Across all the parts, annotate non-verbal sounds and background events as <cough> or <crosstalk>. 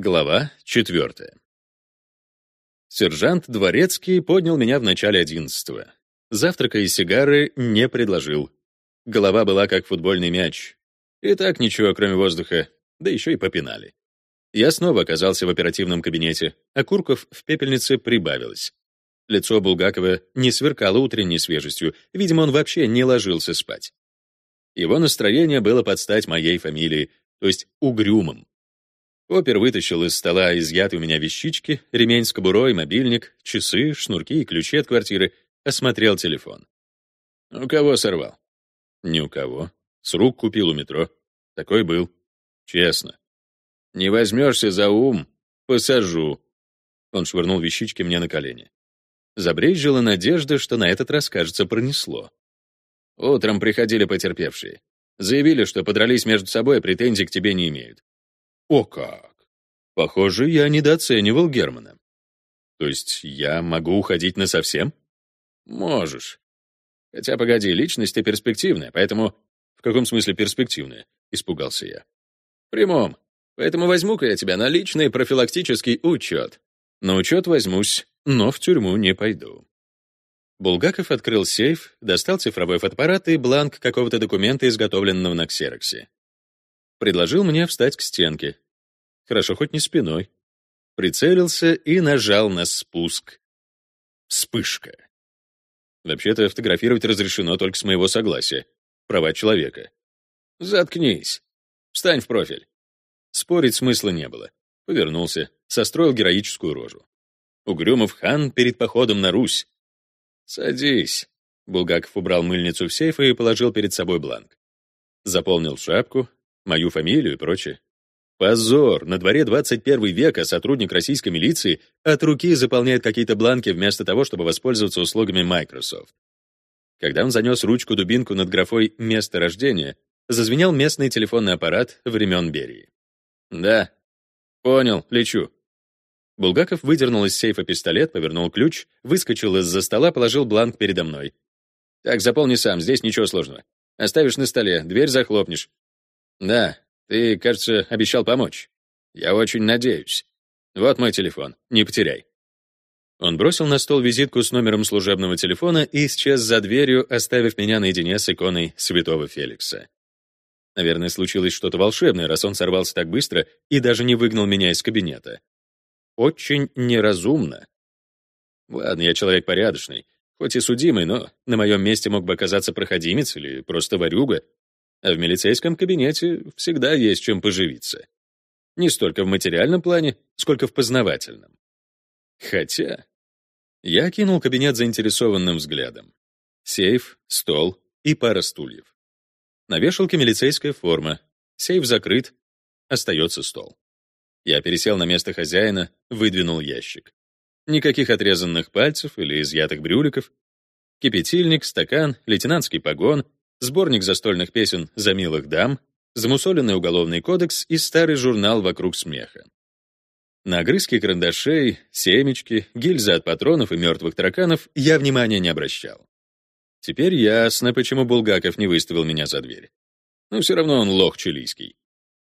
Глава четвертая. Сержант Дворецкий поднял меня в начале одиннадцатого. Завтрака и сигары не предложил. Голова была как футбольный мяч. И так ничего, кроме воздуха, да еще и попинали. Я снова оказался в оперативном кабинете, а Курков в пепельнице прибавилось. Лицо Булгакова не сверкало утренней свежестью, видимо, он вообще не ложился спать. Его настроение было под стать моей фамилии, то есть угрюмым. Опер вытащил из стола изъятые у меня вещички, ремень с кобурой, мобильник, часы, шнурки и ключи от квартиры, осмотрел телефон. «У кого сорвал?» «Ни у кого. С рук купил у метро. Такой был. Честно. Не возьмешься за ум, посажу». Он швырнул вещички мне на колени. Забрезжила надежда, что на этот раз, кажется, пронесло. Утром приходили потерпевшие. Заявили, что подрались между собой, претензий к тебе не имеют. О как! Похоже, я недооценивал Германа. То есть я могу уходить насовсем? Можешь. Хотя, погоди, личность ты перспективная, поэтому... В каком смысле перспективная? Испугался я. В прямом. Поэтому возьму-ка я тебя на личный профилактический учет. На учет возьмусь, но в тюрьму не пойду. Булгаков открыл сейф, достал цифровой фотоаппарат и бланк какого-то документа, изготовленного на ксероксе. Предложил мне встать к стенке. Хорошо, хоть не спиной. Прицелился и нажал на спуск. Вспышка. Вообще-то фотографировать разрешено только с моего согласия. Права человека. Заткнись. Встань в профиль. Спорить смысла не было. Повернулся, состроил героическую рожу. Угрюмов хан перед походом на Русь. «Садись». Булгаков убрал мыльницу в сейф и положил перед собой бланк. Заполнил шапку, мою фамилию и прочее. Позор! На дворе 21 века сотрудник российской милиции от руки заполняет какие-то бланки вместо того, чтобы воспользоваться услугами Microsoft. Когда он занес ручку-дубинку над графой «Место рождения», зазвенел местный телефонный аппарат времен Берии. «Да. Понял, лечу». Булгаков выдернул из сейфа пистолет, повернул ключ, выскочил из-за стола, положил бланк передо мной. «Так, заполни сам, здесь ничего сложного. Оставишь на столе, дверь захлопнешь. «Да, ты, кажется, обещал помочь. Я очень надеюсь. Вот мой телефон, не потеряй». Он бросил на стол визитку с номером служебного телефона и исчез за дверью, оставив меня наедине с иконой святого Феликса. Наверное, случилось что-то волшебное, раз он сорвался так быстро и даже не выгнал меня из кабинета. Очень неразумно. Ладно, я человек порядочный, хоть и судимый, но на моем месте мог бы оказаться проходимец или просто ворюга, а в милицейском кабинете всегда есть чем поживиться. Не столько в материальном плане, сколько в познавательном. Хотя... Я кинул кабинет заинтересованным взглядом. Сейф, стол и пара стульев. На вешалке милицейская форма. Сейф закрыт. Остается стол. Я пересел на место хозяина, выдвинул ящик. Никаких отрезанных пальцев или изъятых брюликов. Кипятильник, стакан, лейтенантский погон — сборник застольных песен «За милых дам», замусоленный уголовный кодекс и старый журнал «Вокруг смеха». На огрызки карандашей, семечки, гильзы от патронов и мертвых тараканов я внимания не обращал. Теперь ясно, почему Булгаков не выставил меня за дверь. Но все равно он лох чилийский.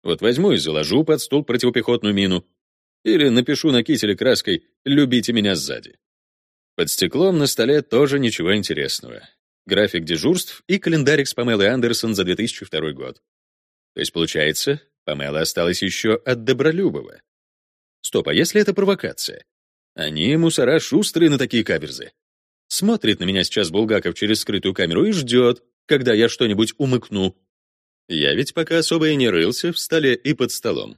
Вот возьму и заложу под стул противопехотную мину. Или напишу на кителе краской «Любите меня сзади». Под стеклом на столе тоже ничего интересного график дежурств и календарик с Памелой Андерсон за 2002 год. То есть, получается, Памела осталась еще от Добролюбова. Стоп, а если это провокация? Они, мусора, шустрые на такие каверзы. Смотрит на меня сейчас Булгаков через скрытую камеру и ждет, когда я что-нибудь умыкну. Я ведь пока особо и не рылся в столе и под столом.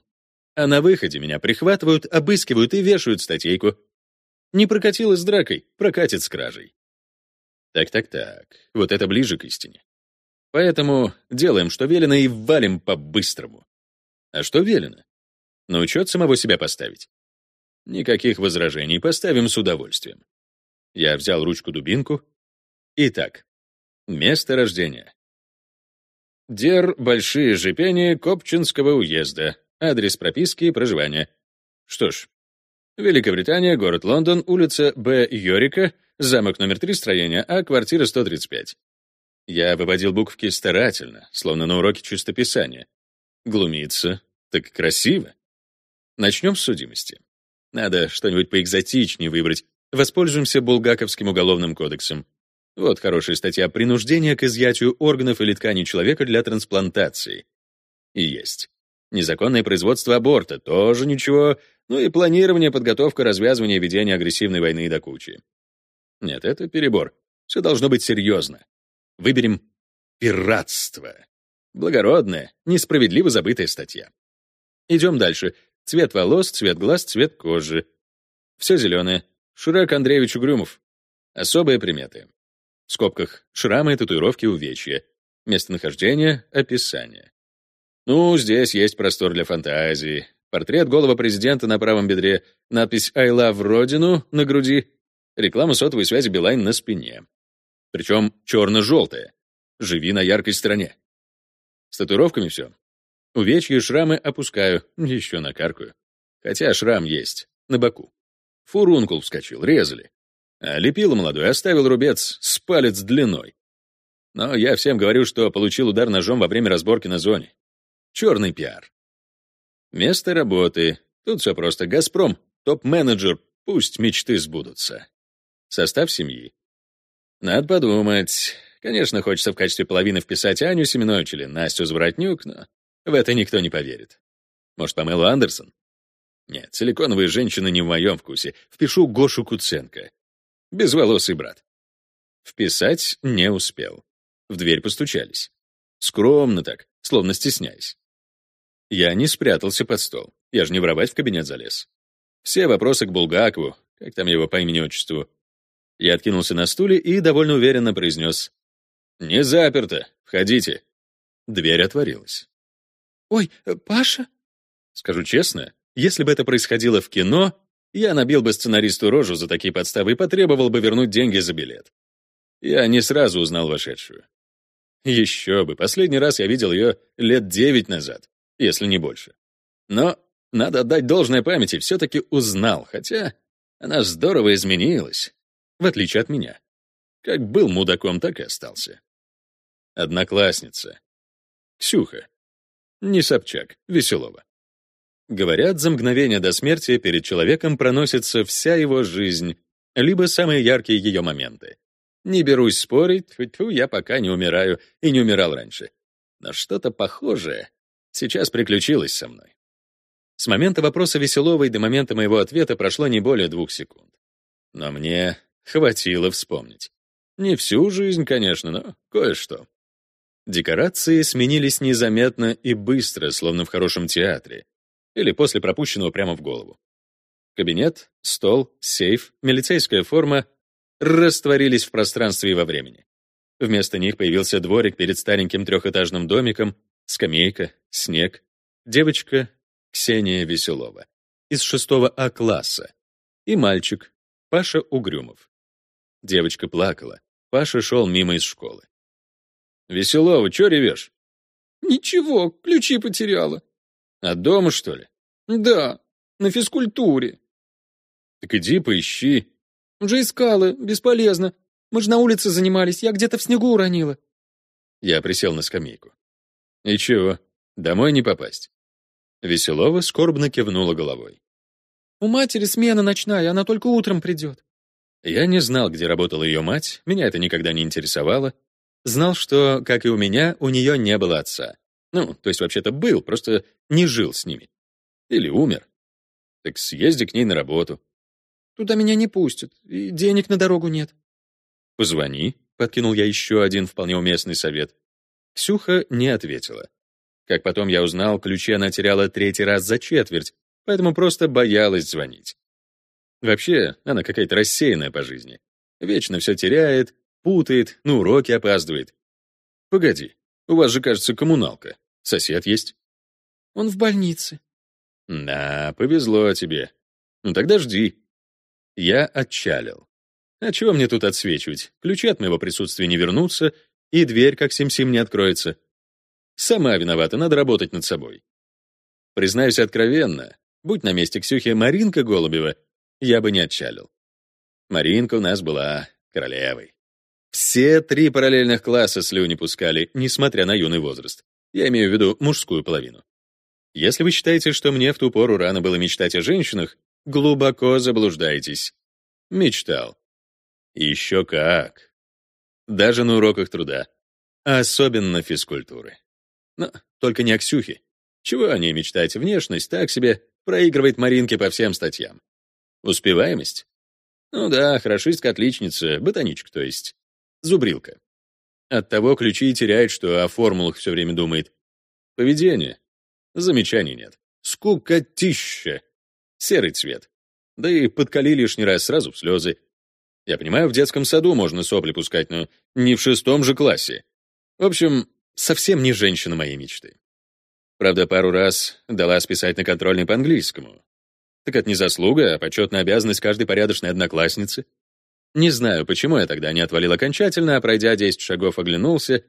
А на выходе меня прихватывают, обыскивают и вешают статейку. Не прокатилось с дракой, прокатит с кражей. Так-так-так, вот это ближе к истине. Поэтому делаем, что велено, и валим по-быстрому. А что велено? На учет самого себя поставить. Никаких возражений, поставим с удовольствием. Я взял ручку-дубинку. Итак, место рождения. Дер Большие Жипени Копчинского уезда. Адрес прописки и проживания. Что ж, Великобритания, город Лондон, улица Б. Йорика, замок номер 3 строения А, квартира 135. Я выводил буквки старательно, словно на уроке чистописания. Глумиться так красиво. Начнем с судимости. Надо что-нибудь поэкзотичнее выбрать. Воспользуемся Булгаковским уголовным кодексом. Вот хорошая статья «Принуждение к изъятию органов или тканей человека для трансплантации». И есть. Незаконное производство аборта — тоже ничего. Ну и планирование, подготовка, развязывание, ведение агрессивной войны до кучи. Нет, это перебор. Все должно быть серьезно. Выберем пиратство. Благородная, несправедливо забытая статья. Идем дальше. Цвет волос, цвет глаз, цвет кожи. Все зеленое. Шурак Андреевич Угрюмов. Особые приметы. В скобках шрамы, татуировки, увечья. Местонахождение, описание. Ну, здесь есть простор для фантазии. Портрет голого президента на правом бедре, надпись «I love Родину» на груди, реклама сотовой связи Билайн на спине. Причем черно-желтая. Живи на яркой стороне. С татуировками все. Увечья шрамы опускаю, еще накаркаю. Хотя шрам есть, на боку. Фурункул вскочил, резали. А лепила молодой оставил рубец с палец длиной. Но я всем говорю, что получил удар ножом во время разборки на зоне. Черный пиар. Место работы. Тут все просто. «Газпром», топ-менеджер, пусть мечты сбудутся. Состав семьи. Надо подумать. Конечно, хочется в качестве половины вписать Аню Семенович или Настю Зворотнюк, но в это никто не поверит. Может, Памелу Андерсон? Нет, силиконовые женщины не в моем вкусе. Впишу Гошу Куценко. Безволосый брат. Вписать не успел. В дверь постучались. Скромно так, словно стесняясь. Я не спрятался под стол. Я же не воровать в кабинет залез. Все вопросы к Булгакову, как там его по имени-отчеству. Я откинулся на стуле и довольно уверенно произнес. «Не заперто. Входите». Дверь отворилась. «Ой, э, Паша?» Скажу честно, если бы это происходило в кино, я набил бы сценаристу рожу за такие подставы и потребовал бы вернуть деньги за билет. Я не сразу узнал вошедшую. Еще бы, последний раз я видел ее лет девять назад, если не больше. Но надо отдать должное памяти, все-таки узнал, хотя она здорово изменилась, в отличие от меня. Как был мудаком, так и остался. Одноклассница. Ксюха. Не Собчак, Веселова. Говорят, за мгновение до смерти перед человеком проносится вся его жизнь, либо самые яркие ее моменты. Не берусь спорить, тьфу, я пока не умираю и не умирал раньше. Но что-то похожее сейчас приключилось со мной. С момента вопроса Веселовой до момента моего ответа прошло не более двух секунд. Но мне хватило вспомнить. Не всю жизнь, конечно, но кое-что. Декорации сменились незаметно и быстро, словно в хорошем театре, или после пропущенного прямо в голову. Кабинет, стол, сейф, милицейская форма растворились в пространстве и во времени. Вместо них появился дворик перед стареньким трехэтажным домиком, скамейка, снег, девочка Ксения Веселова из 6 А класса и мальчик Паша Угрюмов. Девочка плакала, Паша шел мимо из школы. «Веселова, чё ревешь?» «Ничего, ключи потеряла». «От «А дома, что ли?» «Да, на физкультуре». «Так иди поищи». «Уже искала, бесполезно. Мы же на улице занимались, я где-то в снегу уронила». Я присел на скамейку. «И чего, домой не попасть?» Веселова скорбно кивнула головой. «У матери смена ночная, она только утром придет». Я не знал, где работала ее мать, меня это никогда не интересовало. Знал, что, как и у меня, у нее не было отца. Ну, то есть вообще-то был, просто не жил с ними. Или умер. Так съезди к ней на работу. Туда меня не пустят, и денег на дорогу нет. Позвони, подкинул я еще один вполне уместный совет. Ксюха не ответила. Как потом я узнал, ключи она теряла третий раз за четверть, поэтому просто боялась звонить. Вообще, она какая-то рассеянная по жизни. Вечно все теряет, путает, на уроки опаздывает. Погоди, у вас же, кажется, коммуналка. Сосед есть? Он в больнице. Да, повезло тебе. Ну тогда жди. Я отчалил. А чего мне тут отсвечивать? Ключи от моего присутствия не вернутся, и дверь, как сим-сим, не откроется. Сама виновата, надо работать над собой. Признаюсь откровенно, будь на месте Ксюхи Маринка Голубева, я бы не отчалил. Маринка у нас была королевой. Все три параллельных класса слюни пускали, несмотря на юный возраст. Я имею в виду мужскую половину. Если вы считаете, что мне в ту пору рано было мечтать о женщинах, глубоко заблуждаетесь. Мечтал. Еще как. Даже на уроках труда. Особенно физкультуры. Но только не о Ксюхе. Чего о ней мечтать? Внешность так себе, проигрывает Маринке по всем статьям. Успеваемость? Ну да, хорошистка, отличница, ботаничка, то есть. Зубрилка. Оттого ключи теряет, что о формулах все время думает. Поведение. Замечаний нет. Скукотища. Серый цвет. Да и подкали лишний раз сразу в слезы. Я понимаю, в детском саду можно сопли пускать, но не в шестом же классе. В общем, совсем не женщина моей мечты. Правда, пару раз дала списать на контрольный по английскому. Так это не заслуга, а почетная обязанность каждой порядочной одноклассницы. Не знаю, почему я тогда не отвалил окончательно, а пройдя 10 шагов оглянулся.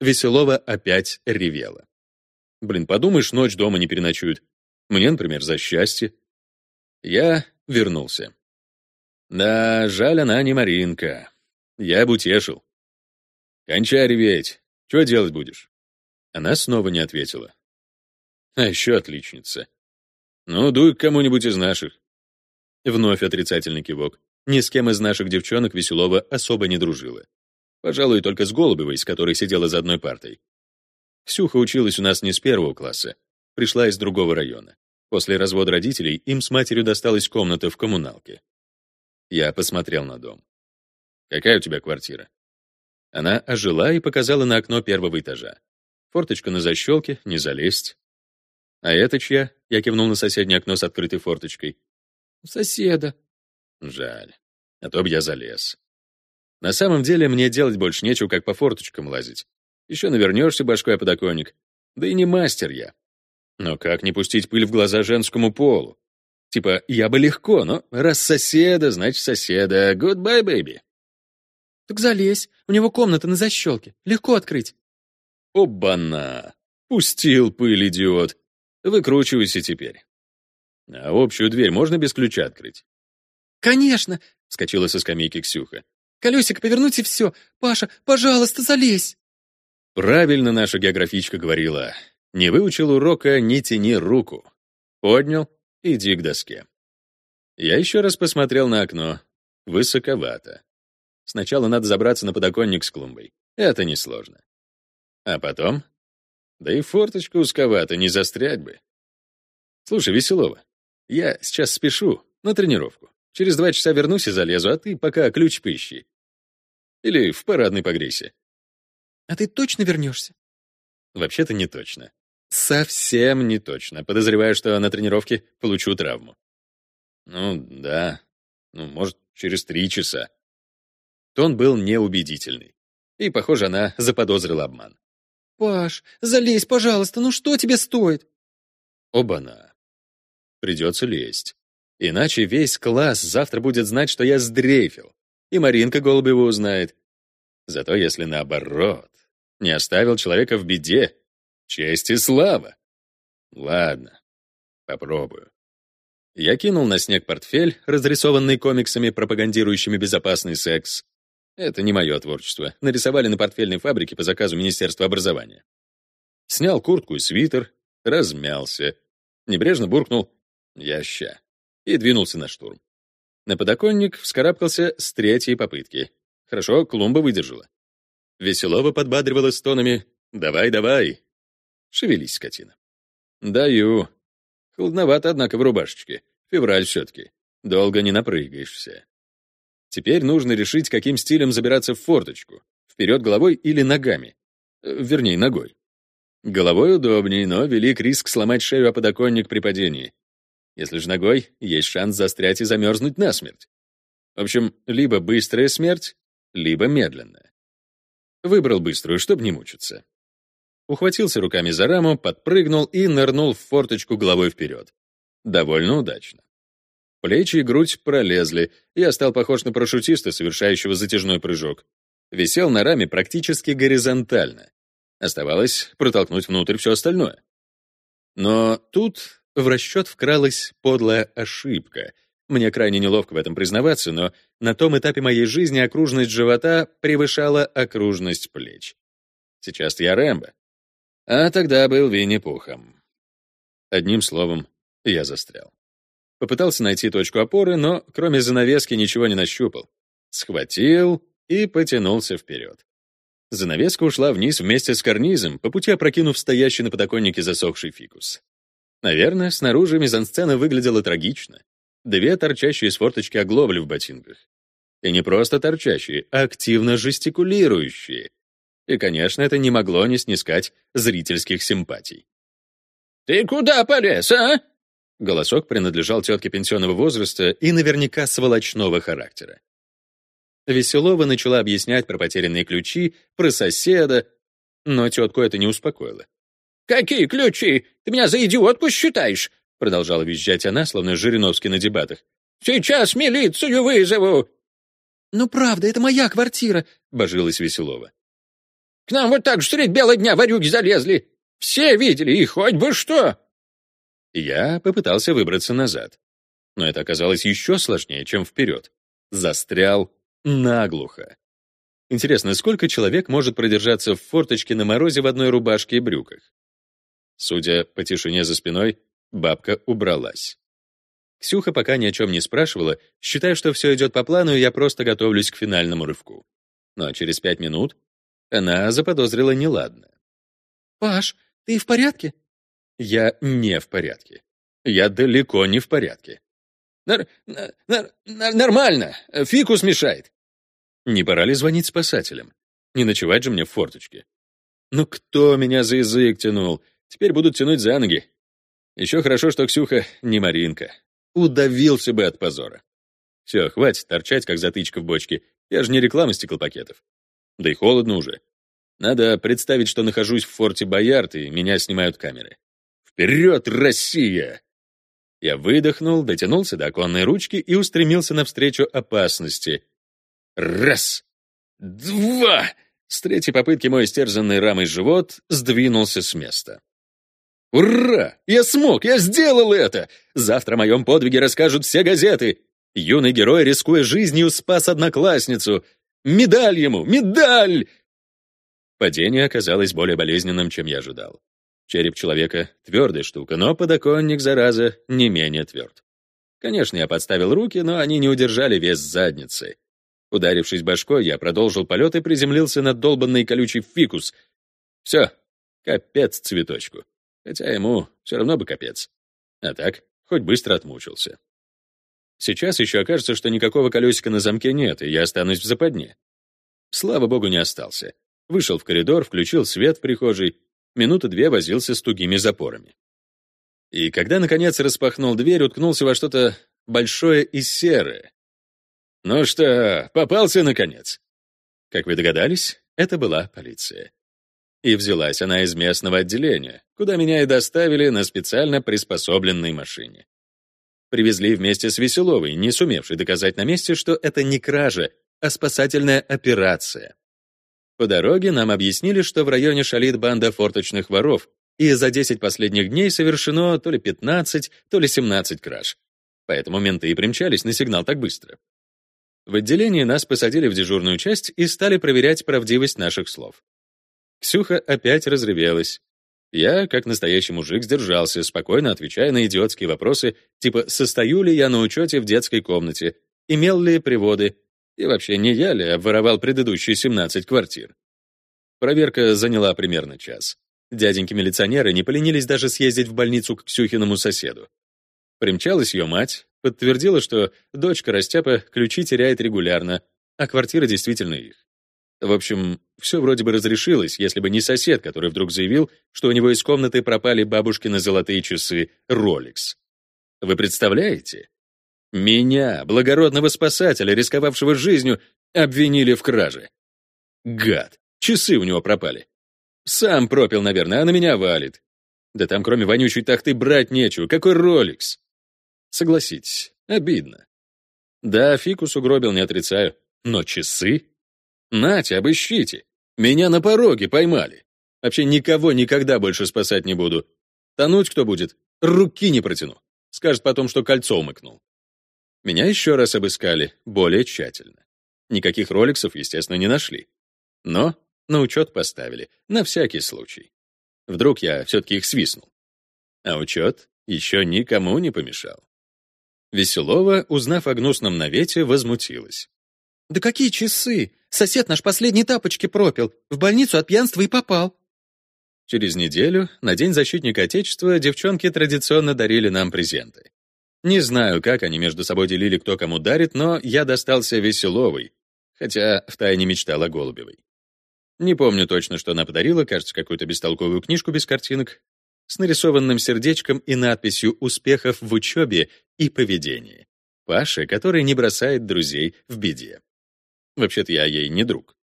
Веселова опять ревела. Блин, подумаешь, ночь дома не переночуют. Мне, например, за счастье. Я вернулся. Да, жаль, она не Маринка. Я бы утешил. Кончай реветь. Что делать будешь? Она снова не ответила. А еще отличница. Ну, дуй к кому-нибудь из наших. Вновь отрицательный кивок. Ни с кем из наших девчонок Веселова особо не дружила. Пожалуй, только с Голубевой, с которой сидела за одной партой. Ксюха училась у нас не с первого класса, пришла из другого района. После развода родителей им с матерью досталась комната в коммуналке. Я посмотрел на дом. «Какая у тебя квартира?» Она ожила и показала на окно первого этажа. Форточка на защелке, не залезть. «А это чья?» — я кивнул на соседнее окно с открытой форточкой. «Соседа». «Жаль. А то б я залез. На самом деле мне делать больше нечего, как по форточкам лазить. Еще навернешься башкой о подоконник. Да и не мастер я. Но как не пустить пыль в глаза женскому полу? Типа, я бы легко, но раз соседа, значит соседа. Goodbye, baby. Так залезь, у него комната на защелке. Легко открыть. Оба-на! Пустил пыль, идиот. Выкручивайся теперь. А общую дверь можно без ключа открыть? «Конечно!» — вскочила со скамейки Ксюха. «Колесико повернуть и все. Паша, пожалуйста, залезь!» Правильно наша географичка говорила. Не выучил урока, не тяни руку. Поднял, иди к доске. Я еще раз посмотрел на окно. Высоковато. Сначала надо забраться на подоконник с клумбой. Это несложно. А потом да и форточка узковата, не застрять бы. Слушай, Веселова, я сейчас спешу на тренировку. Через два часа вернусь и залезу, а ты пока ключ поищи. Или в парадной погрейся. А ты точно вернешься? Вообще-то не точно. Совсем не точно. Подозреваю, что на тренировке получу травму. Ну, да. Ну, может, через три часа. Тон был неубедительный. И, похоже, она заподозрила обман. «Паш, залезь, пожалуйста, ну что тебе стоит?» Оба-на. Придется лезть. Иначе весь класс завтра будет знать, что я сдрейфил. И Маринка Голубева узнает. Зато если наоборот, не оставил человека в беде, честь и слава. Ладно, попробую. Я кинул на снег портфель, разрисованный комиксами, пропагандирующими безопасный секс, это не мое творчество. Нарисовали на портфельной фабрике по заказу Министерства образования. Снял куртку и свитер, размялся. Небрежно буркнул «Я ща» и двинулся на штурм. На подоконник вскарабкался с третьей попытки. Хорошо, клумба выдержала. Веселова подбадривала стонами «Давай, давай!» Шевелись, скотина. «Даю. Холодновато, однако, в рубашечке. Февраль все-таки. Долго не напрыгаешься. Теперь нужно решить, каким стилем забираться в форточку. Вперед головой или ногами. Э, вернее, ногой. Головой удобнее, но велик риск сломать шею о подоконник при падении. Если же ногой, есть шанс застрять и замерзнуть насмерть. В общем, либо быстрая смерть, либо медленная. Выбрал быструю, чтобы не мучиться. Ухватился руками за раму, подпрыгнул и нырнул в форточку головой вперед. Довольно удачно. Плечи и грудь пролезли, я стал похож на парашютиста, совершающего затяжной прыжок. Висел на раме практически горизонтально. Оставалось протолкнуть внутрь все остальное. Но тут в расчет вкралась подлая ошибка. Мне крайне неловко в этом признаваться, но на том этапе моей жизни окружность живота превышала окружность плеч. Сейчас я Рэмбо. А тогда был Винни-Пухом. Одним словом, я застрял. Попытался найти точку опоры, но кроме занавески ничего не нащупал. Схватил и потянулся вперед. Занавеска ушла вниз вместе с карнизом, по пути опрокинув стоящий на подоконнике засохший фикус. Наверное, снаружи мизансцена выглядела трагично. Две торчащие из форточки оглобли в ботинках. И не просто торчащие, а активно жестикулирующие. И, конечно, это не могло не снискать зрительских симпатий. «Ты куда полез, а?» Голосок принадлежал тетке пенсионного возраста и наверняка сволочного характера. Веселова начала объяснять про потерянные ключи, про соседа, но тетку это не успокоило. «Какие ключи? Ты меня за идиотку считаешь?» Продолжала визжать она, словно Жириновский на дебатах. «Сейчас милицию вызову!» «Ну правда, это моя квартира», — божилась Веселова. «К нам вот так же средь бела дня ворюги залезли. Все видели, и хоть бы что!» Я попытался выбраться назад. Но это оказалось еще сложнее, чем вперед. Застрял наглухо. Интересно, сколько человек может продержаться в форточке на морозе в одной рубашке и брюках? Судя по тишине за спиной, бабка убралась. Ксюха пока ни о чем не спрашивала, считая, что все идет по плану, и я просто готовлюсь к финальному рывку. Но через пять минут она заподозрила неладное. «Паш, ты в порядке?» Я не в порядке. Я далеко не в порядке. Нар нар нар нормально. Фикус мешает. Не пора ли звонить спасателям? Не ночевать же мне в форточке. Ну кто меня за язык тянул? Теперь будут тянуть за ноги. Еще хорошо, что Ксюха не Маринка. Удавился бы от позора. Все, хватит торчать, как затычка в бочке. Я же не реклама стеклопакетов. Да и холодно уже. Надо представить, что нахожусь в форте Боярд, и меня снимают камеры. Вперед, Россия! Я выдохнул, дотянулся до оконной ручки и устремился навстречу опасности. Раз! Два! С третьей попытки мой истерзанный рамой живот сдвинулся с места. Ура! Я смог! Я сделал это! Завтра о моем подвиге расскажут все газеты. Юный герой, рискуя жизнью, спас одноклассницу. Медаль ему! Медаль! Падение оказалось более болезненным, чем я ожидал. Череп человека — твердая штука, но подоконник, зараза, не менее тверд. Конечно, я подставил руки, но они не удержали вес задницы. Ударившись башкой, я продолжил полет и приземлился на долбанный колючий фикус. Все, капец цветочку. Хотя ему все равно бы капец. А так, хоть быстро отмучился. Сейчас еще окажется, что никакого колесика на замке нет, и я останусь в западне. Слава богу, не остался. Вышел в коридор, включил свет в прихожей, минуты две возился с тугими запорами. И когда, наконец, распахнул дверь, уткнулся во что-то большое и серое. «Ну что, попался, наконец?» Как вы догадались, это была полиция. И взялась она из местного отделения, куда меня и доставили на специально приспособленной машине. Привезли вместе с Веселовой, не сумевшей доказать на месте, что это не кража, а спасательная операция. По дороге нам объяснили, что в районе шалит банда форточных воров, и за 10 последних дней совершено то ли 15, то ли 17 краж. Поэтому менты и примчались на сигнал так быстро. В отделении нас посадили в дежурную часть и стали проверять правдивость наших слов. Ксюха опять разревелась. Я, как настоящий мужик, сдержался, спокойно отвечая на идиотские вопросы, типа «состою ли я на учете в детской комнате?», «имел ли приводы?», и вообще не я ли обворовал предыдущие 17 квартир. Проверка заняла примерно час. Дяденьки-милиционеры не поленились даже съездить в больницу к Ксюхиному соседу. Примчалась ее мать, подтвердила, что дочка Растяпа ключи теряет регулярно, а квартира действительно их. В общем, все вроде бы разрешилось, если бы не сосед, который вдруг заявил, что у него из комнаты пропали бабушкины золотые часы Rolex. Вы представляете? Меня, благородного спасателя, рисковавшего жизнью, обвинили в краже. Гад, часы у него пропали. Сам пропил, наверное, а на меня валит. Да там кроме вонючей тахты брать нечего, какой Rolex. Согласитесь, обидно. Да, фикус угробил, не отрицаю, но часы? Нате, обыщите. Меня на пороге поймали. Вообще никого никогда больше спасать не буду. Тонуть кто будет, руки не протяну. Скажет потом, что кольцо умыкнул. Меня еще раз обыскали, более тщательно. Никаких роликсов, естественно, не нашли. Но на учет поставили, на всякий случай. Вдруг я все-таки их свистнул. А учет еще никому не помешал. Веселова, узнав о гнусном навете, возмутилась. «Да какие часы? Сосед наш последние тапочки пропил, в больницу от пьянства и попал». Через неделю, на День защитника Отечества, девчонки традиционно дарили нам презенты. Не знаю, как они между собой делили, кто кому дарит, но я достался Веселовой, хотя втайне мечтал о Голубевой. Не помню точно, что она подарила, кажется, какую-то бестолковую книжку без картинок, с нарисованным сердечком и надписью «Успехов в учебе и поведении». Паша, который не бросает друзей в беде. Вообще-то я ей не друг.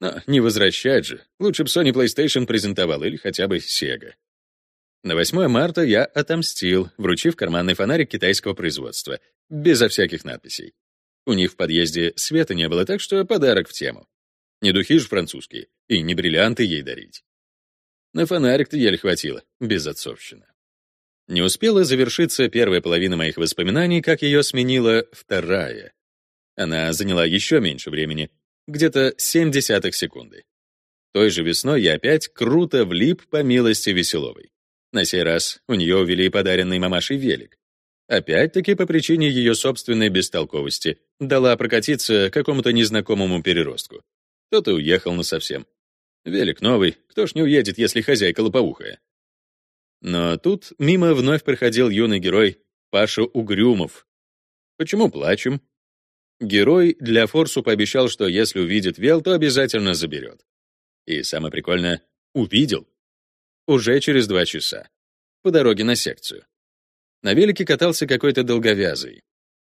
Но не возвращать же. Лучше бы Sony PlayStation презентовал или хотя бы Sega. На 8 марта я отомстил, вручив карманный фонарик китайского производства, безо всяких надписей. У них в подъезде света не было, так что подарок в тему. Не духи же французские, и не бриллианты ей дарить. На фонарик-то еле хватило, без отцовщины. Не успела завершиться первая половина моих воспоминаний, как ее сменила вторая. Она заняла еще меньше времени, где-то 7 десятых секунды. Той же весной я опять круто влип по милости Веселовой. На сей раз у нее увели подаренный мамашей велик. Опять-таки по причине ее собственной бестолковости дала прокатиться какому-то незнакомому переростку. Тот и уехал насовсем. Велик новый, кто ж не уедет, если хозяйка лопоухая. Но тут мимо вновь проходил юный герой Паша Угрюмов. Почему плачем? Герой для Форсу пообещал, что если увидит Вел, то обязательно заберет. И самое прикольное — увидел. Уже через два часа. По дороге на секцию. На велике катался какой-то долговязый.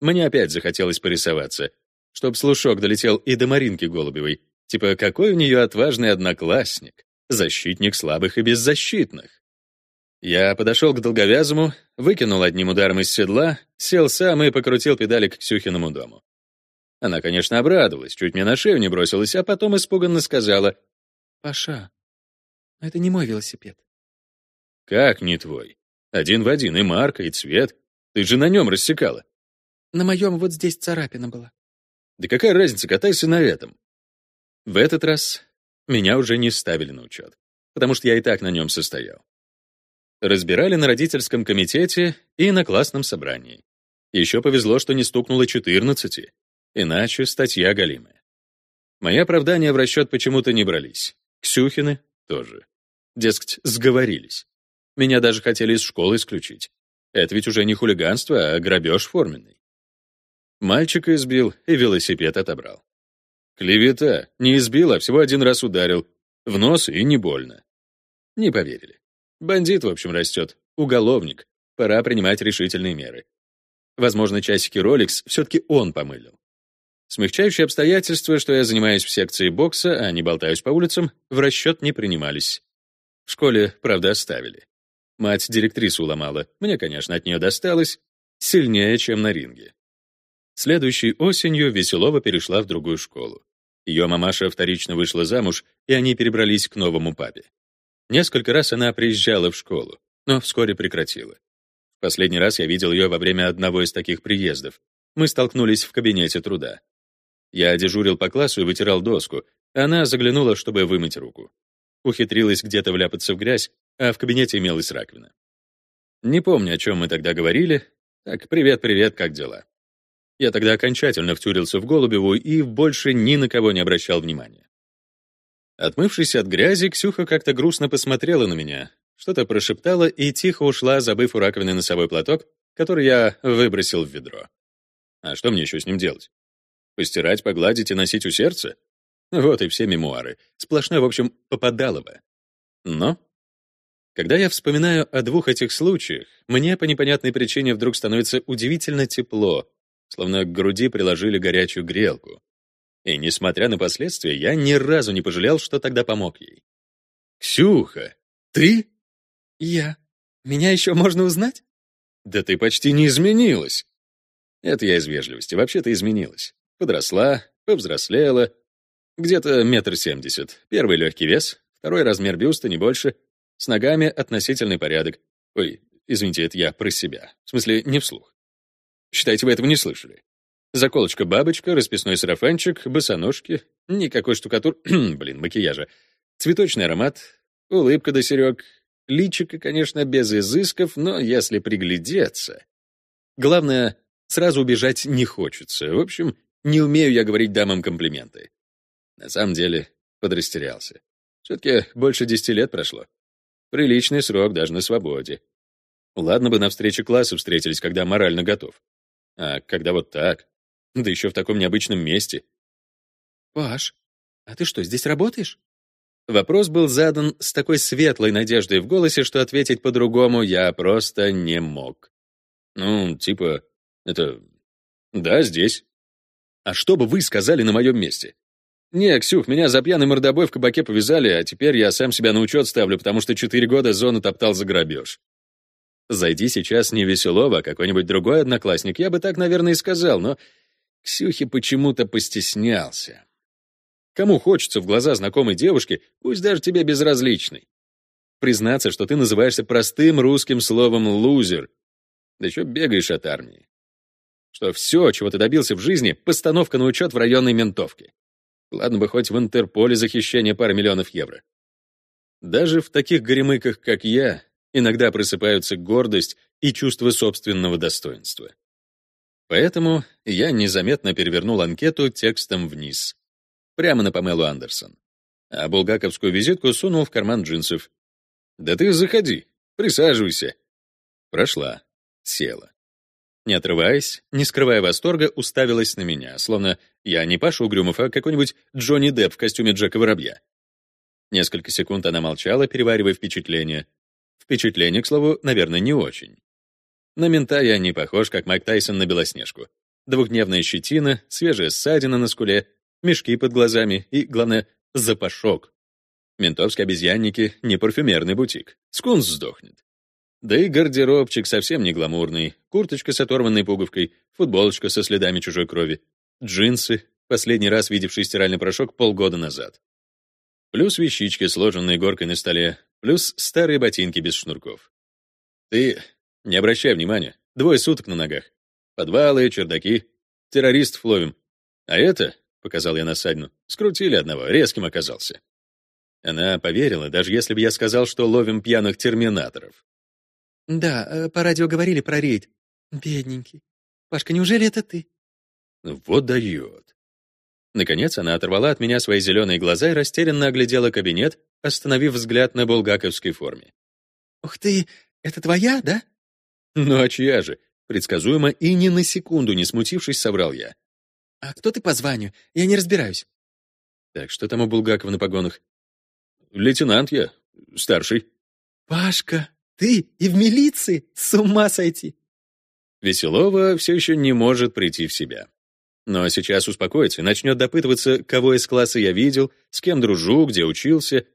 Мне опять захотелось порисоваться, чтоб слушок долетел и до Маринки Голубевой. Типа, какой у нее отважный одноклассник, защитник слабых и беззащитных. Я подошел к долговязому, выкинул одним ударом из седла, сел сам и покрутил педали к Ксюхиному дому. Она, конечно, обрадовалась, чуть мне на шею не бросилась, а потом испуганно сказала, «Паша, это не мой велосипед. «Как не твой? Один в один, и марка, и цвет. Ты же на нем рассекала». «На моем вот здесь царапина была». «Да какая разница, катайся на этом». В этот раз меня уже не ставили на учет, потому что я и так на нем состоял. Разбирали на родительском комитете и на классном собрании. Еще повезло, что не стукнуло 14, иначе статья галимая. Мои оправдания в расчет почему-то не брались. Ксюхины тоже. Дескать, сговорились. Меня даже хотели из школы исключить. Это ведь уже не хулиганство, а грабеж форменный. Мальчика избил и велосипед отобрал. Клевета. Не избил, а всего один раз ударил. В нос и не больно. Не поверили. Бандит, в общем, растет. Уголовник. Пора принимать решительные меры. Возможно, часики Rolex все-таки он помылил. Смягчающие обстоятельства, что я занимаюсь в секции бокса, а не болтаюсь по улицам, в расчет не принимались. В школе, правда, оставили. Мать директрису уломала. Мне, конечно, от нее досталось. Сильнее, чем на ринге. Следующей осенью Веселова перешла в другую школу. Ее мамаша вторично вышла замуж, и они перебрались к новому папе. Несколько раз она приезжала в школу, но вскоре прекратила. В последний раз я видел ее во время одного из таких приездов. Мы столкнулись в кабинете труда. Я дежурил по классу и вытирал доску. Она заглянула, чтобы вымыть руку. Ухитрилась где-то вляпаться в грязь, а в кабинете имелась раковина. Не помню, о чем мы тогда говорили. Так, привет-привет, как дела? Я тогда окончательно втюрился в Голубеву и больше ни на кого не обращал внимания. Отмывшись от грязи, Ксюха как-то грустно посмотрела на меня, что-то прошептала и тихо ушла, забыв у раковины носовой платок, который я выбросил в ведро. А что мне еще с ним делать? Постирать, погладить и носить у сердца? Вот и все мемуары. Сплошное, в общем, попадалово. Но когда я вспоминаю о двух этих случаях, мне по непонятной причине вдруг становится удивительно тепло, словно к груди приложили горячую грелку. И, несмотря на последствия, я ни разу не пожалел, что тогда помог ей. «Ксюха, ты?» «Я. Меня еще можно узнать?» «Да ты почти не изменилась». Это я из вежливости. Вообще-то изменилась. Подросла, повзрослела. Где-то метр семьдесят. Первый легкий вес, второй размер бюста, не больше. С ногами относительный порядок. Ой, извините, это я про себя. В смысле, не вслух. Считайте, вы этого не слышали. Заколочка-бабочка, расписной сарафанчик, босоножки, никакой штукатур... <clears throat> блин, макияжа. Цветочный аромат, улыбка до серег. Личико, конечно, без изысков, но если приглядеться... Главное, сразу убежать не хочется. В общем, не умею я говорить дамам комплименты. На самом деле, подрастерялся. Все-таки больше десяти лет прошло. Приличный срок даже на свободе. Ладно бы на встрече класса встретились, когда морально готов. А когда вот так, да еще в таком необычном месте. «Паш, а ты что, здесь работаешь?» Вопрос был задан с такой светлой надеждой в голосе, что ответить по-другому я просто не мог. Ну, типа, это... Да, здесь. А что бы вы сказали на моем месте? Не, Ксюх, меня за пьяный мордобой в кабаке повязали, а теперь я сам себя на учет ставлю, потому что четыре года зону топтал за грабеж. Зайди сейчас не Веселова, а какой-нибудь другой одноклассник, я бы так, наверное, и сказал, но Ксюхе почему-то постеснялся. Кому хочется в глаза знакомой девушки, пусть даже тебе безразличной, признаться, что ты называешься простым русским словом «лузер», да еще бегаешь от армии. Что все, чего ты добился в жизни, постановка на учет в районной ментовке. Ладно бы хоть в Интерполе захищение пары миллионов евро. Даже в таких горемыках, как я, иногда просыпаются гордость и чувство собственного достоинства. Поэтому я незаметно перевернул анкету текстом вниз, прямо на Памелу Андерсон, а булгаковскую визитку сунул в карман джинсов. «Да ты заходи, присаживайся». Прошла, села. Не отрываясь, не скрывая восторга, уставилась на меня, словно я не Паша Угрюмов, а какой-нибудь Джонни Депп в костюме Джека Воробья. Несколько секунд она молчала, переваривая впечатление, Впечатление, к слову, наверное, не очень. На мента я не похож, как Майк Тайсон на Белоснежку. Двухдневная щетина, свежая ссадина на скуле, мешки под глазами и, главное, запашок. Ментовские обезьянники — не парфюмерный бутик. Скунс сдохнет. Да и гардеробчик совсем не гламурный. Курточка с оторванной пуговкой, футболочка со следами чужой крови, джинсы, последний раз видевший стиральный порошок полгода назад. Плюс вещички, сложенные горкой на столе, Плюс старые ботинки без шнурков. Ты не обращай внимания. Двое суток на ногах. Подвалы, чердаки. Террористов ловим. А это, — показал я на Садину, — скрутили одного, резким оказался. Она поверила, даже если бы я сказал, что ловим пьяных терминаторов. «Да, э, по радио говорили про рейд. Бедненький. Пашка, неужели это ты?» Вот дает. Наконец она оторвала от меня свои зеленые глаза и растерянно оглядела кабинет, остановив взгляд на булгаковской форме. «Ух ты, это твоя, да?» «Ну а чья же?» Предсказуемо и ни на секунду не смутившись, соврал я. «А кто ты по званию? Я не разбираюсь». «Так, что там у Булгакова на погонах?» «Лейтенант я, старший». «Пашка, ты и в милиции? С ума сойти!» Веселова все еще не может прийти в себя. Но сейчас успокоится, начнет допытываться, кого из класса я видел, с кем дружу, где учился,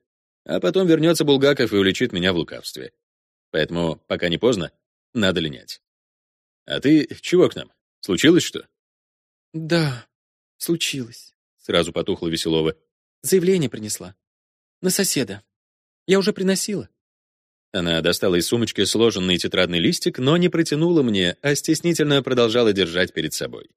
а потом вернется Булгаков и уличит меня в лукавстве. Поэтому, пока не поздно, надо линять. А ты чего к нам? Случилось что? Да, случилось. Сразу потухла Веселова. Заявление принесла. На соседа. Я уже приносила. Она достала из сумочки сложенный тетрадный листик, но не протянула мне, а стеснительно продолжала держать перед собой.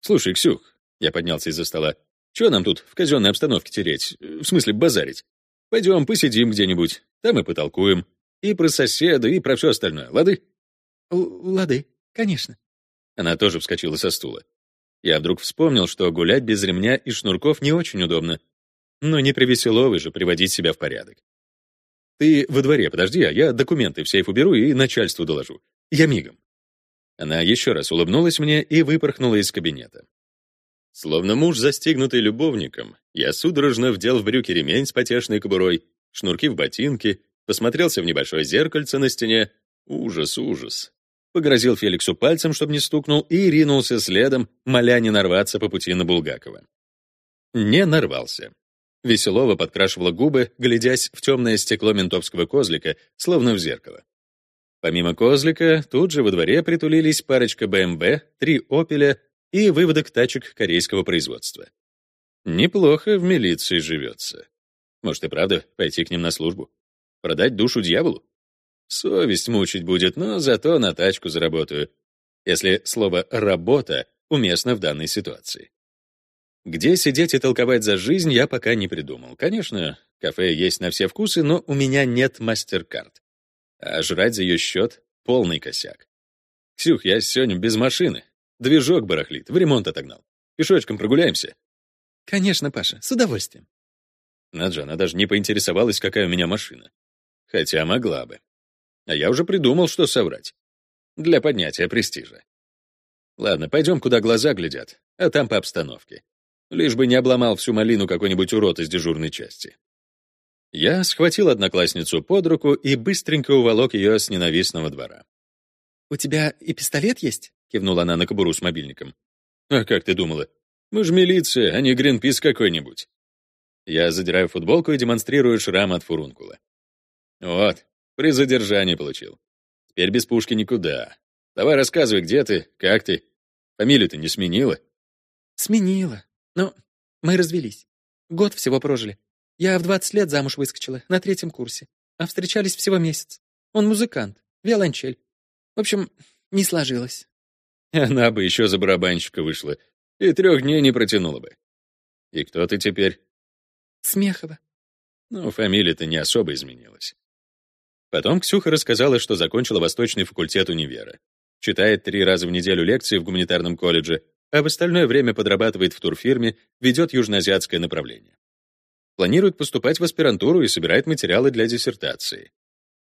«Слушай, Ксюх», — я поднялся из-за стола, «чего нам тут в казенной обстановке тереть? В смысле, базарить? Пойдем посидим где-нибудь, там и потолкуем. И про соседа, и про все остальное, лады?» «Лады, конечно». Она тоже вскочила со стула. Я вдруг вспомнил, что гулять без ремня и шнурков не очень удобно. Но не при веселовой же приводить себя в порядок. «Ты во дворе подожди, а я документы в сейф уберу и начальству доложу. Я мигом». Она еще раз улыбнулась мне и выпорхнула из кабинета. Словно муж, застигнутый любовником, я судорожно вдел в брюки ремень с потешной кобурой, шнурки в ботинки, посмотрелся в небольшое зеркальце на стене. Ужас, ужас. Погрозил Феликсу пальцем, чтобы не стукнул, и ринулся следом, моля не нарваться по пути на Булгакова. Не нарвался. Веселова подкрашивала губы, глядясь в темное стекло ментовского козлика, словно в зеркало. Помимо козлика, тут же во дворе притулились парочка БМВ, три «Опеля» и выводок тачек корейского производства. Неплохо в милиции живется. Может и правда пойти к ним на службу? Продать душу дьяволу? Совесть мучить будет, но зато на тачку заработаю. Если слово «работа» уместно в данной ситуации. Где сидеть и толковать за жизнь, я пока не придумал. Конечно, кафе есть на все вкусы, но у меня нет мастер-карт. А жрать за ее счет — полный косяк. «Ксюх, я сегодня без машины. Движок барахлит, в ремонт отогнал. Пешочком прогуляемся?» «Конечно, Паша, с удовольствием». Наджа, она даже не поинтересовалась, какая у меня машина. Хотя могла бы. А я уже придумал, что соврать. Для поднятия престижа. Ладно, пойдем, куда глаза глядят, а там по обстановке. Лишь бы не обломал всю малину какой-нибудь урод из дежурной части. Я схватил одноклассницу под руку и быстренько уволок ее с ненавистного двора. «У тебя и пистолет есть?» — кивнула она на кобуру с мобильником. «А как ты думала? Мы же милиция, а не Гринпис какой-нибудь». Я задираю футболку и демонстрирую шрам от фурункула. «Вот, при задержании получил. Теперь без пушки никуда. Давай рассказывай, где ты, как ты. Фамилию ты не сменила?» «Сменила. Но мы развелись. Год всего прожили. Я в 20 лет замуж выскочила, на третьем курсе. А встречались всего месяц. Он музыкант, виолончель. В общем, не сложилось. Она бы еще за барабанщика вышла. И трех дней не протянула бы. И кто ты теперь? Смехова. Ну, фамилия-то не особо изменилась. Потом Ксюха рассказала, что закончила Восточный факультет универа. Читает три раза в неделю лекции в гуманитарном колледже, а в остальное время подрабатывает в турфирме, ведет южноазиатское направление. Планирует поступать в аспирантуру и собирает материалы для диссертации.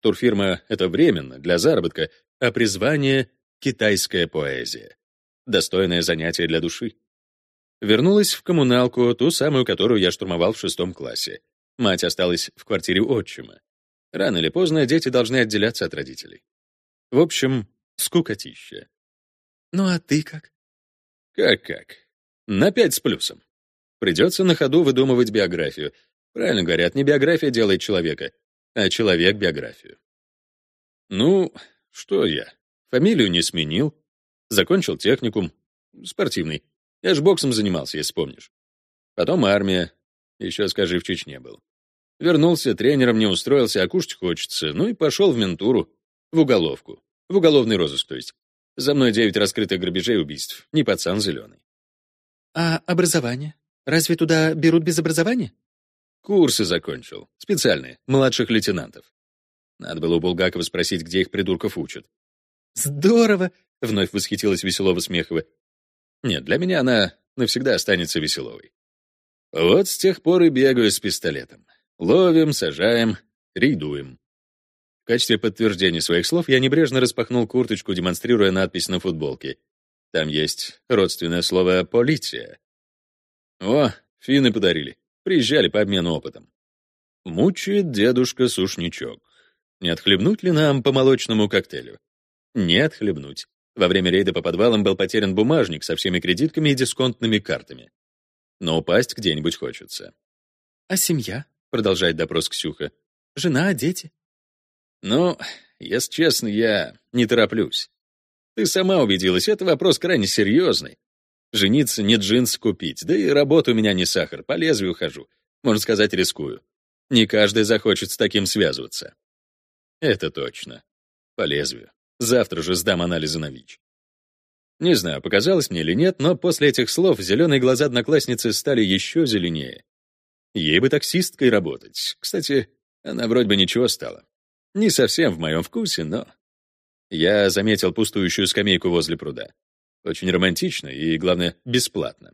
Турфирма — это временно, для заработка, а призвание — китайская поэзия. Достойное занятие для души. Вернулась в коммуналку, ту самую, которую я штурмовал в шестом классе. Мать осталась в квартире отчима. Рано или поздно дети должны отделяться от родителей. В общем, скукотища. Ну а ты как? Как-как? На пять с плюсом. Придется на ходу выдумывать биографию. Правильно говорят, не биография делает человека, а человек — биографию. Ну, что я? Фамилию не сменил. Закончил техникум. Спортивный. Я ж боксом занимался, если помнишь. Потом армия. Еще, скажи, в Чечне был. Вернулся, тренером не устроился, а кушать хочется. Ну и пошел в ментуру. В уголовку. В уголовный розыск, то есть. За мной девять раскрытых грабежей и убийств. Не пацан зеленый. А образование? Разве туда берут без образования? Курсы закончил. Специальные. Младших лейтенантов. Надо было у Булгакова спросить, где их придурков учат. «Здорово!» — вновь восхитилась Веселова-Смехова. Нет, для меня она навсегда останется Веселовой. Вот с тех пор и бегаю с пистолетом. Ловим, сажаем, рейдуем. В качестве подтверждения своих слов я небрежно распахнул курточку, демонстрируя надпись на футболке. Там есть родственное слово «полиция». О, финны подарили. Приезжали по обмену опытом. Мучает дедушка сушничок. Не отхлебнуть ли нам по молочному коктейлю? Не отхлебнуть. Во время рейда по подвалам был потерян бумажник со всеми кредитками и дисконтными картами. Но упасть где-нибудь хочется. «А семья?» — продолжает допрос Ксюха. «Жена, дети?» «Ну, если честно, я не тороплюсь. Ты сама убедилась, это вопрос крайне серьезный. Жениться не джинс купить, да и работа у меня не сахар, по лезвию хожу. Можно сказать, рискую. Не каждый захочет с таким связываться. Это точно. По лезвию. Завтра же сдам анализы на ВИЧ. Не знаю, показалось мне или нет, но после этих слов зеленые глаза одноклассницы стали еще зеленее. Ей бы таксисткой работать. Кстати, она вроде бы ничего стала. Не совсем в моем вкусе, но... Я заметил пустующую скамейку возле пруда. Очень романтично и, главное, бесплатно.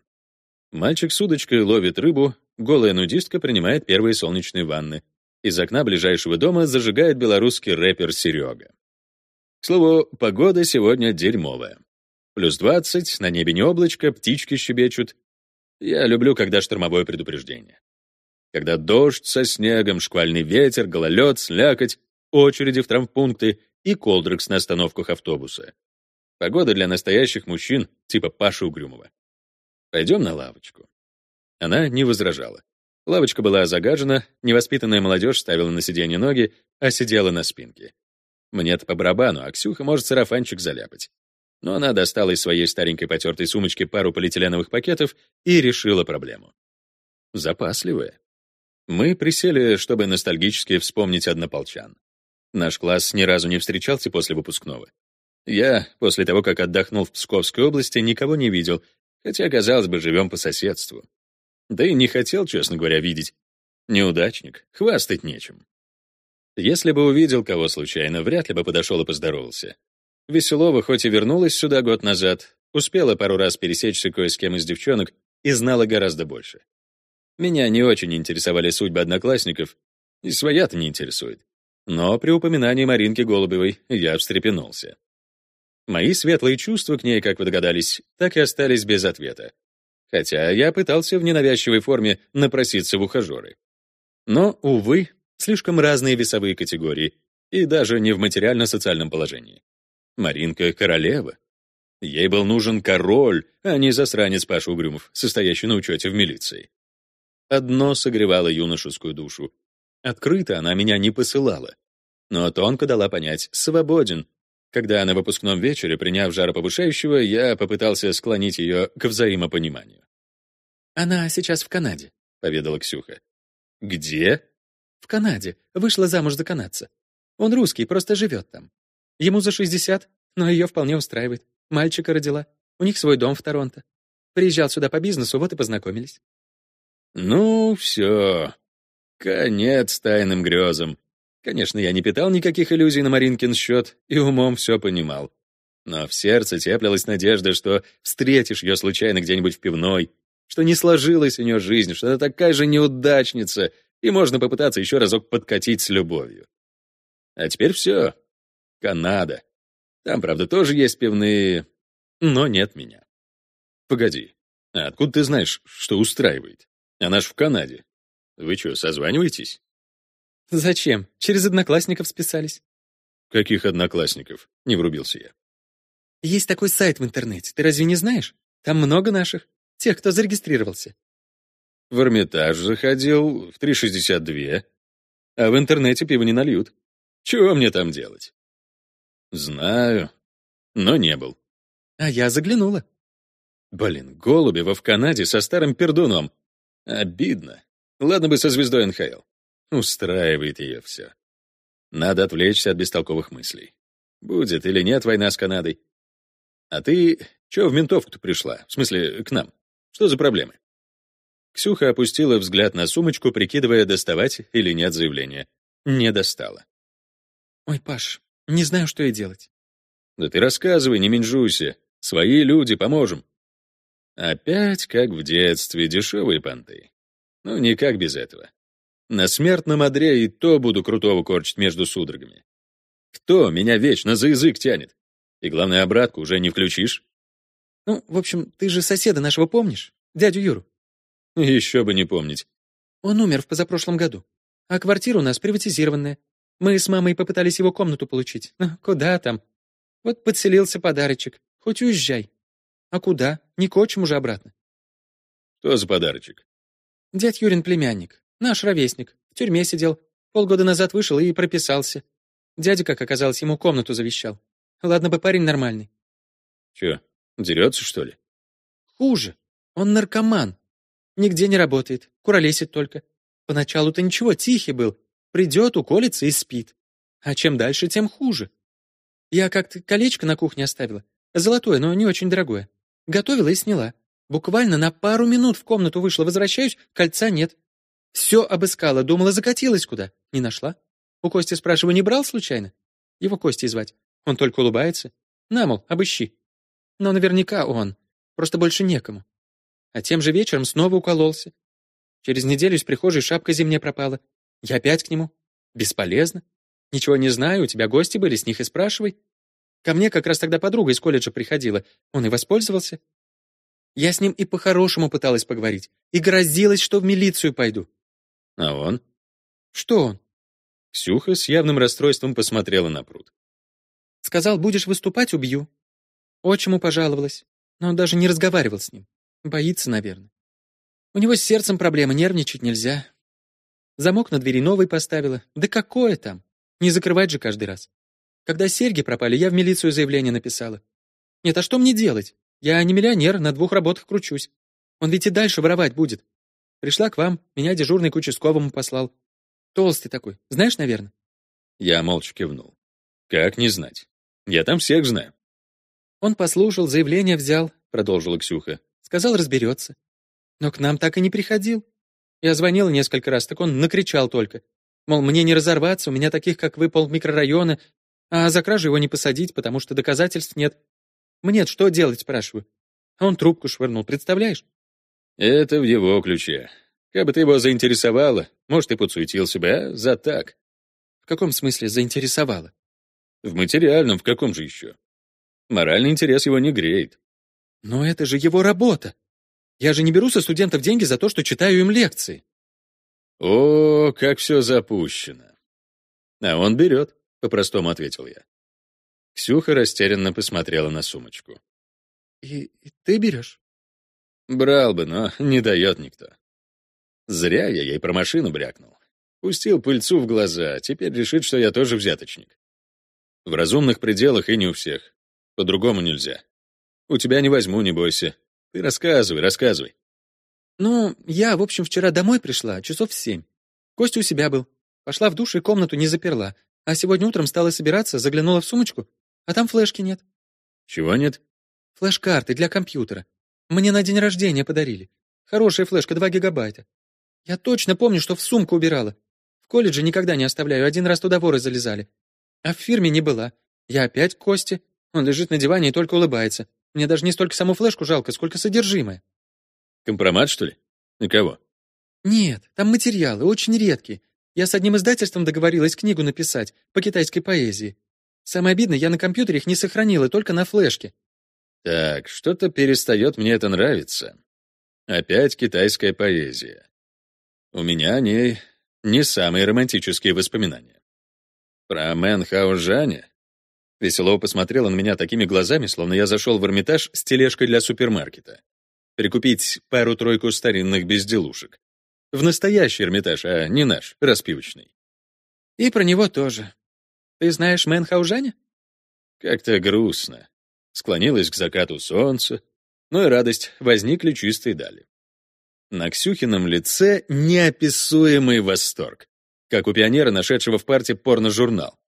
Мальчик с удочкой ловит рыбу, голая нудистка принимает первые солнечные ванны. Из окна ближайшего дома зажигает белорусский рэпер Серега. К слову, погода сегодня дерьмовая. Плюс 20, на небе не облачко, птички щебечут. Я люблю, когда штормовое предупреждение. Когда дождь со снегом, шквальный ветер, гололед, слякоть, очереди в травмпункты и колдрекс на остановках автобуса. Погода для настоящих мужчин, типа Паши Угрюмова. Пойдем на лавочку. Она не возражала. Лавочка была загажена, невоспитанная молодежь ставила на сиденье ноги, а сидела на спинке. Мне-то по барабану, а Ксюха может сарафанчик заляпать. Но она достала из своей старенькой потертой сумочки пару полиэтиленовых пакетов и решила проблему. Запасливая. Мы присели, чтобы ностальгически вспомнить однополчан. Наш класс ни разу не встречался после выпускного. Я, после того, как отдохнул в Псковской области, никого не видел, хотя, казалось бы, живем по соседству. Да и не хотел, честно говоря, видеть. Неудачник, хвастать нечем. Если бы увидел кого случайно, вряд ли бы подошел и поздоровался. Веселова хоть и вернулась сюда год назад, успела пару раз пересечься кое с кем из девчонок и знала гораздо больше. Меня не очень интересовали судьбы одноклассников, и своя-то не интересует. Но при упоминании Маринки Голубевой я встрепенулся. Мои светлые чувства к ней, как вы догадались, так и остались без ответа. Хотя я пытался в ненавязчивой форме напроситься в ухажеры. Но, увы, слишком разные весовые категории, и даже не в материально-социальном положении. Маринка — королева. Ей был нужен король, а не засранец Паша Угрюмов, состоящий на учете в милиции. Одно согревало юношескую душу. Открыто она меня не посылала. Но тонко дала понять «свободен», когда на выпускном вечере, приняв жароповышающего, я попытался склонить ее к взаимопониманию. «Она сейчас в Канаде», — поведала Ксюха. «Где?» «В Канаде. Вышла замуж за канадца. Он русский, просто живет там. Ему за 60, но ее вполне устраивает. Мальчика родила. У них свой дом в Торонто. Приезжал сюда по бизнесу, вот и познакомились». Ну, все. Конец тайным грезам. Конечно, я не питал никаких иллюзий на Маринкин счет и умом все понимал. Но в сердце теплилась надежда, что встретишь ее случайно где-нибудь в пивной, что не сложилась у нее жизнь, что она такая же неудачница, и можно попытаться еще разок подкатить с любовью. А теперь все. Канада. Там, правда, тоже есть пивные, но нет меня. Погоди, а откуда ты знаешь, что устраивает? Она ж в Канаде. Вы что, созваниваетесь? Зачем? Через одноклассников списались. Каких одноклассников? Не врубился я. Есть такой сайт в интернете, ты разве не знаешь? Там много наших, тех, кто зарегистрировался. В Эрмитаж заходил, в 362, а в интернете пиво не нальют. Чего мне там делать? Знаю, но не был. А я заглянула. Блин, Голубева в Канаде со старым пердуном. Обидно. Ладно бы со звездой НХЛ. Устраивает ее все. Надо отвлечься от бестолковых мыслей. Будет или нет война с Канадой. А ты чё в ментовку-то пришла? В смысле, к нам? Что за проблемы? Ксюха опустила взгляд на сумочку, прикидывая, доставать или нет заявление. Не достала. «Ой, Паш, не знаю, что и делать». «Да ты рассказывай, не менжуйся. Свои люди, поможем». Опять, как в детстве, дешевые понты. Ну, никак без этого. На смертном одре и то буду крутого корчить между судорогами. Кто меня вечно за язык тянет? И главное, обратку уже не включишь? Ну, в общем, ты же соседа нашего помнишь? Дядю Юру. Еще бы не помнить. Он умер в позапрошлом году. А квартира у нас приватизированная. Мы с мамой попытались его комнату получить. Ну, куда там? Вот подселился подарочек. Хоть уезжай. А куда? Не к отчиму же обратно. Что за подарочек? Дядь Юрин племянник. Наш ровесник. В тюрьме сидел. Полгода назад вышел и прописался. Дядя, как оказалось, ему комнату завещал. Ладно бы парень нормальный. Че, дерется, что ли? Хуже. Он наркоман. Нигде не работает. Куролесит только. Поначалу-то ничего, тихий был. Придет, уколется и спит. А чем дальше, тем хуже. Я как-то колечко на кухне оставила. Золотое, но не очень дорогое. Готовила и сняла. Буквально на пару минут в комнату вышла, возвращаюсь, кольца нет. Все обыскала, думала, закатилась куда. Не нашла. У Кости спрашиваю, не брал случайно? Его Костей звать. Он только улыбается. На, мол, обыщи. Но наверняка он. Просто больше некому. А тем же вечером снова укололся. Через неделю из прихожей шапка зимняя пропала. Я опять к нему. Бесполезно. Ничего не знаю, у тебя гости были, с них и спрашивай. Ко мне как раз тогда подруга из колледжа приходила. Он и воспользовался. Я с ним и по-хорошему пыталась поговорить. И грозилась, что в милицию пойду. А он? Что он? Ксюха с явным расстройством посмотрела на пруд. Сказал, будешь выступать, убью. Отчиму пожаловалась. Но он даже не разговаривал с ним. Боится, наверное. У него с сердцем проблема, нервничать нельзя. Замок на двери новый поставила. Да какое там? Не закрывать же каждый раз. Когда серьги пропали, я в милицию заявление написала. Нет, а что мне делать? Я не миллионер, на двух работах кручусь. Он ведь и дальше воровать будет. Пришла к вам, меня дежурный к участковому послал. Толстый такой, знаешь, наверное?» Я молча кивнул. «Как не знать? Я там всех знаю». «Он послушал, заявление взял», — продолжила Ксюха. «Сказал, разберется. Но к нам так и не приходил. Я звонила несколько раз, так он накричал только. Мол, мне не разорваться, у меня таких, как вы, полмикрорайона, а за кражу его не посадить, потому что доказательств нет. Мне что делать, спрашиваю. А он трубку швырнул, представляешь? Это в его ключе. Как бы ты его заинтересовала, может, и подсуетился бы, а за так. В каком смысле заинтересовала? В материальном, в каком же еще? Моральный интерес его не греет. Но это же его работа. Я же не беру со студентов деньги за то, что читаю им лекции. О, как все запущено. А он берет, по-простому ответил я. Ксюха растерянно посмотрела на сумочку. И, и ты берешь? Брал бы, но не дает никто. Зря я ей про машину брякнул. Пустил пыльцу в глаза, теперь решит, что я тоже взяточник. В разумных пределах и не у всех. По-другому нельзя. У тебя не возьму, не бойся. Ты рассказывай, рассказывай. Ну, я, в общем, вчера домой пришла, часов в семь. Костя у себя был. Пошла в душ и комнату не заперла. А сегодня утром стала собираться, заглянула в сумочку, а там флешки нет. Чего нет? Флеш-карты для компьютера. Мне на день рождения подарили. Хорошая флешка, 2 гигабайта. Я точно помню, что в сумку убирала. В колледже никогда не оставляю, один раз туда воры залезали. А в фирме не была. Я опять к Косте. Он лежит на диване и только улыбается. Мне даже не столько саму флешку жалко, сколько содержимое. Компромат, что ли? На кого? Нет, там материалы, очень редкие. Я с одним издательством договорилась книгу написать по китайской поэзии. Самое обидное, я на компьютере их не сохранила, только на флешке. Так, что-то перестает мне это нравиться. Опять китайская поэзия. У меня о ней не самые романтические воспоминания. Про Мэн Хао Жаня Веселова посмотрела на меня такими глазами, словно я зашел в Эрмитаж с тележкой для супермаркета. Прикупить пару-тройку старинных безделушек. В настоящий Эрмитаж, а не наш, распивочный. И про него тоже. Ты знаешь Мэнхаужаня? Как-то грустно. Склонилась к закату солнца, но и радость возникли чистые дали. На Ксюхином лице неописуемый восторг, как у пионера, нашедшего в парте порно-журнал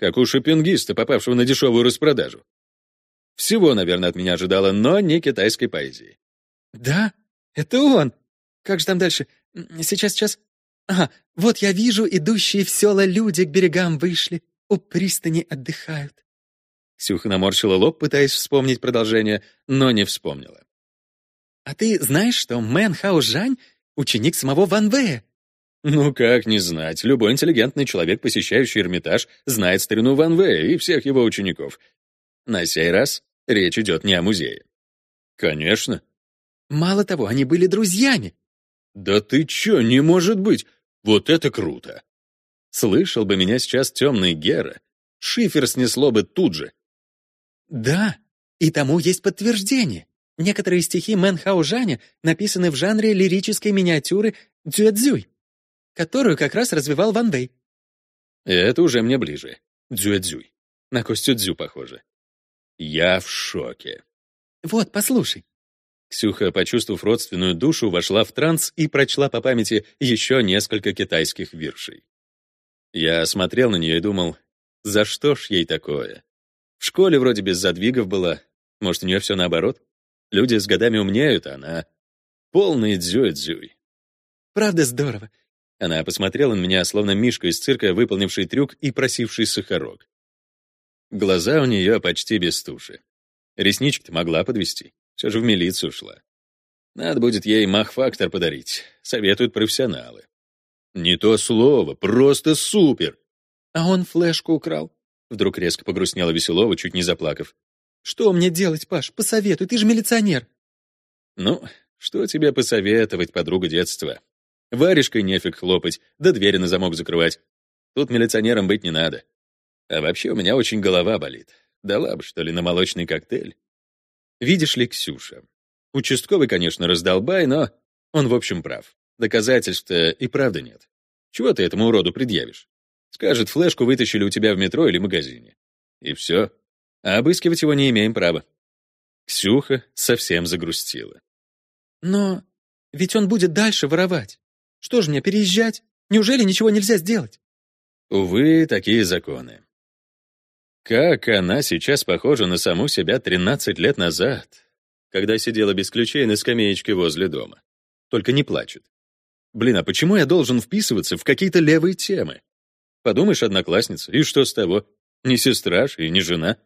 как у шопингиста, попавшего на дешевую распродажу. Всего, наверное, от меня ожидала, но не китайской поэзии. «Да, это он! Как же там дальше? Сейчас, сейчас. Ага, вот я вижу, идущие в села люди к берегам вышли, у пристани отдыхают». Ксюха наморщила лоб, пытаясь вспомнить продолжение, но не вспомнила. «А ты знаешь, что Мэн Хао Жань — ученик самого Ван Вэя?» Ну как не знать, любой интеллигентный человек, посещающий Эрмитаж, знает старину Ван Вэя и всех его учеников. На сей раз речь идет не о музее. Конечно. Мало того, они были друзьями. Да ты чё, не может быть! Вот это круто! Слышал бы меня сейчас темный Гера, шифер снесло бы тут же. Да, и тому есть подтверждение. Некоторые стихи Мэн Хао Жаня написаны в жанре лирической миниатюры дзюэцзюй которую как раз развивал Ван Вэй. Это уже мне ближе. Дзюэдзюй. На Костю Дзю похоже. Я в шоке. Вот, послушай. Ксюха, почувствовав родственную душу, вошла в транс и прочла по памяти еще несколько китайских виршей. Я смотрел на нее и думал, за что ж ей такое? В школе вроде без задвигов была. Может, у нее все наоборот? Люди с годами умнеют, а она полный дзюй-дзюй. Правда здорово. Она посмотрела на меня, словно мишка из цирка, выполнивший трюк и просивший сахарок. Глаза у нее почти без туши. Реснички-то могла подвести. Все же в милицию шла. Надо будет ей мах-фактор подарить. Советуют профессионалы. Не то слово, просто супер. А он флешку украл. Вдруг резко погрустнела Веселова, чуть не заплакав. Что мне делать, Паш? Посоветуй, ты же милиционер. Ну, что тебе посоветовать, подруга детства? Варежкой нефиг хлопать, да двери на замок закрывать. Тут милиционером быть не надо. А вообще у меня очень голова болит. Дала бы, что ли, на молочный коктейль. Видишь ли, Ксюша, участковый, конечно, раздолбай, но он, в общем, прав. Доказательств-то и правда нет. Чего ты этому уроду предъявишь? Скажет, флешку вытащили у тебя в метро или магазине. И все. А обыскивать его не имеем права. Ксюха совсем загрустила. Но ведь он будет дальше воровать. Что же мне, переезжать? Неужели ничего нельзя сделать? Увы, такие законы. Как она сейчас похожа на саму себя 13 лет назад, когда сидела без ключей на скамеечке возле дома. Только не плачет. Блин, а почему я должен вписываться в какие-то левые темы? Подумаешь, одноклассница, и что с того? Не сестра ж и не жена.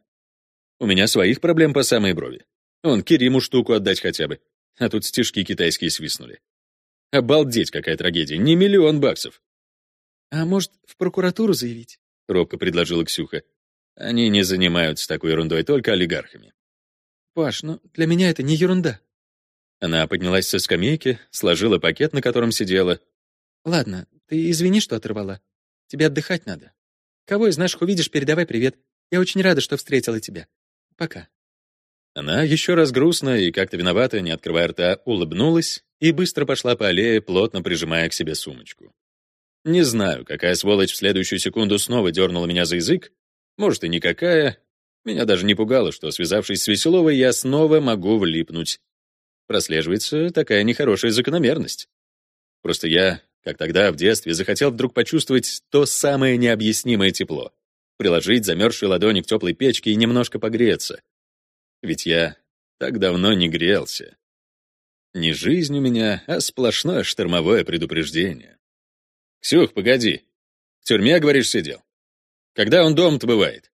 У меня своих проблем по самой брови. Он Кериму штуку отдать хотя бы. А тут стишки китайские свистнули. Обалдеть, какая трагедия. Не миллион баксов. А может, в прокуратуру заявить? Робко предложила Ксюха. Они не занимаются такой ерундой, только олигархами. Паш, ну для меня это не ерунда. Она поднялась со скамейки, сложила пакет, на котором сидела. Ладно, ты извини, что оторвала. Тебе отдыхать надо. Кого из наших увидишь, передавай привет. Я очень рада, что встретила тебя. Пока. Она еще раз грустно и как-то виновата, не открывая рта, улыбнулась и быстро пошла по аллее, плотно прижимая к себе сумочку. Не знаю, какая сволочь в следующую секунду снова дернула меня за язык. Может, и никакая. Меня даже не пугало, что, связавшись с Веселовой, я снова могу влипнуть. Прослеживается такая нехорошая закономерность. Просто я как тогда, в детстве, захотел вдруг почувствовать то самое необъяснимое тепло. Приложить замерзшие ладони к теплой печке и немножко погреться. Ведь я так давно не грелся. Не жизнь у меня, а сплошное штормовое предупреждение. «Ксюх, погоди. В тюрьме, говоришь, сидел? Когда он дома-то бывает?»